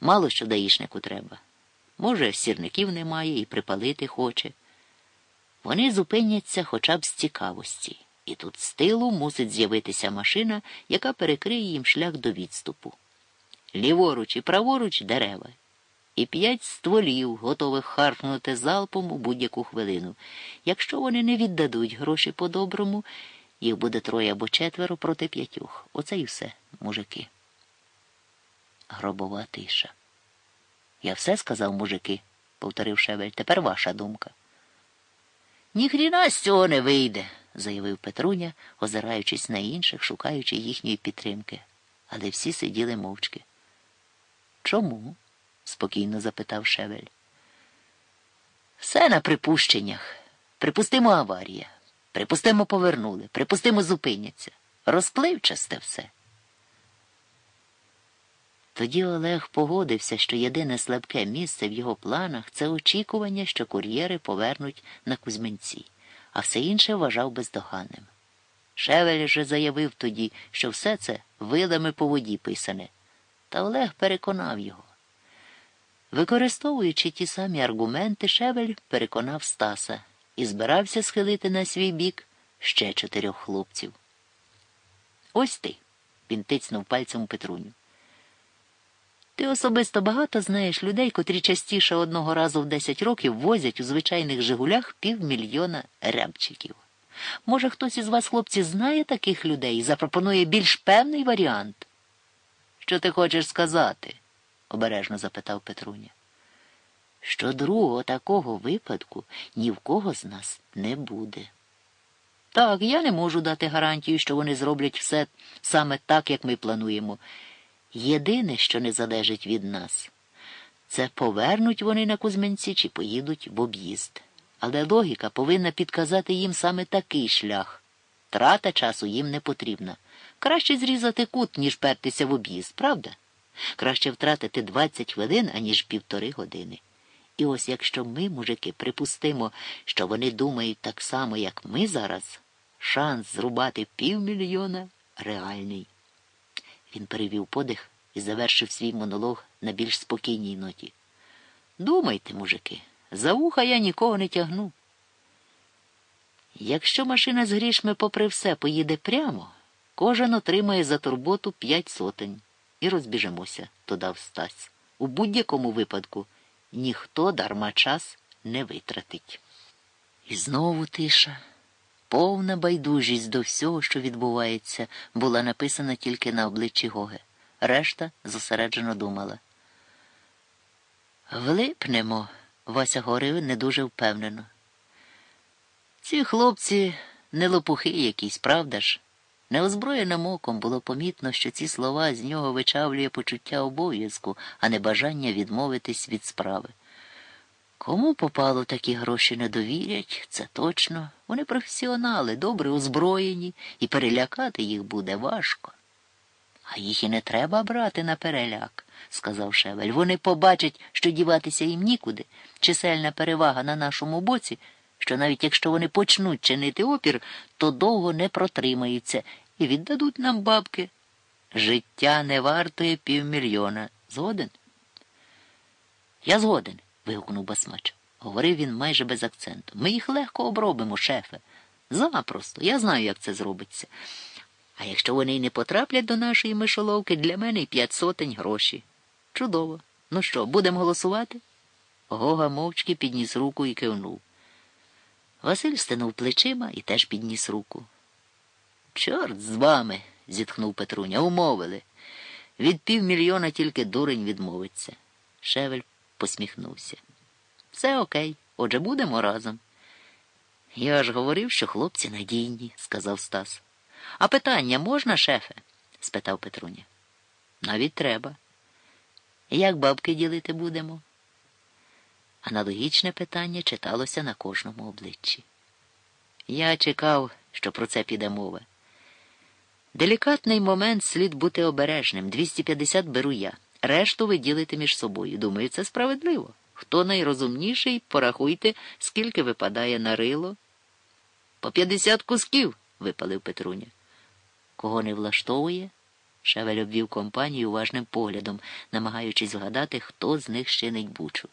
Мало що даїшнику треба. Може, сірників немає і припалити хоче. Вони зупиняться хоча б з цікавості, і тут з тилу мусить з'явитися машина, яка перекриє їм шлях до відступу. Ліворуч і праворуч дерева, і п'ять стволів, готових харкнути залпом у будь-яку хвилину. Якщо вони не віддадуть гроші по-доброму, їх буде троє або четверо проти п'ятьох. Оце і все, мужики. Гробова тиша. Я все сказав, мужики, повторив Шевель. Тепер ваша думка. Ніхріна з цього не вийде, заявив Петруня, озираючись на інших, шукаючи їхньої підтримки. Але всі сиділи мовчки. Чому? спокійно запитав Шевель. Все на припущеннях. Припустимо аварія. Припустимо, повернули, припустимо, зупиняться. Розпливчасте все. Тоді Олег погодився, що єдине слабке місце в його планах це очікування, що кур'єри повернуть на Кузьменці, а все інше вважав бездоганним. Шевель же заявив тоді, що все це вилами по воді писане, та Олег переконав його. Використовуючи ті самі аргументи, Шевель переконав Стаса і збирався схилити на свій бік ще чотирьох хлопців. Ось ти, він тицнув пальцем Петруню. Ти особисто багато знаєш людей, котрі частіше одного разу в 10 років возять у звичайних Жигулях півмільйона рябчиків. Може, хтось із вас, хлопці, знає таких людей і запропонує більш певний варіант? Що ти хочеш сказати? обережно запитав Петруня. Що другого такого випадку ні в кого з нас не буде. Так, я не можу дати гарантію, що вони зроблять все саме так, як ми плануємо. Єдине, що не залежить від нас, це повернуть вони на Кузьменці чи поїдуть в об'їзд. Але логіка повинна підказати їм саме такий шлях. Трата часу їм не потрібна. Краще зрізати кут, ніж пертися в об'їзд, правда? Краще втратити 20 хвилин, аніж півтори години. І ось якщо ми, мужики, припустимо, що вони думають так само, як ми зараз, шанс зрубати півмільйона реальний. Він перевів подих і завершив свій монолог на більш спокійній ноті. Думайте, мужики, за вуха я нікого не тягну. Якщо машина з грішми, попри все, поїде прямо, кожен отримає за турботу п'ять сотень і розбіжемося, додав Стась. У будь-якому випадку ніхто дарма час не витратить. І знову тиша. Повна байдужість до всього, що відбувається, була написана тільки на обличчі Гоги. Решта зосереджено думала. Влипнемо, Вася говорив не дуже впевнено. Ці хлопці не лопухи якісь, правда ж? Неозброєним оком було помітно, що ці слова з нього вичавлює почуття обов'язку, а не бажання відмовитись від справи. Кому попало такі гроші не довірять, це точно. Вони професіонали, добре озброєні, і перелякати їх буде важко. А їх і не треба брати на переляк, сказав Шевель. Вони побачать, що діватися їм нікуди, чисельна перевага на нашому боці, що навіть якщо вони почнуть чинити опір, то довго не протримаються і віддадуть нам бабки. Життя не вартує півмільйона. Згоден? Я згоден вигукнув басмач. Говорив він майже без акценту. Ми їх легко обробимо, шефе. Запросто. Я знаю, як це зробиться. А якщо вони й не потраплять до нашої мишоловки, для мене й п'ять сотень гроші. Чудово. Ну що, будемо голосувати? Гога мовчки підніс руку і кивнув. Василь стинув плечима і теж підніс руку. Чорт з вами, зітхнув Петруня, умовили. Від півмільйона тільки дурень відмовиться. Шевель посміхнувся. Все окей, отже будемо разом. Я ж говорив, що хлопці надійні, сказав Стас. А питання можна, шефе? спитав Петруня. Навіть треба. Як бабки ділити будемо? Аналогічне питання читалося на кожному обличчі. Я чекав, що про це піде мова. Делікатний момент слід бути обережним. 250 беру я. Решту ви ділите між собою. Думаю, це справедливо. Хто найрозумніший, порахуйте, скільки випадає на рило. По п'ятдесят кусків, випалив Петруня. Кого не влаштовує? Шевель обвів компанію уважним поглядом, намагаючись згадати, хто з них щинить бучу.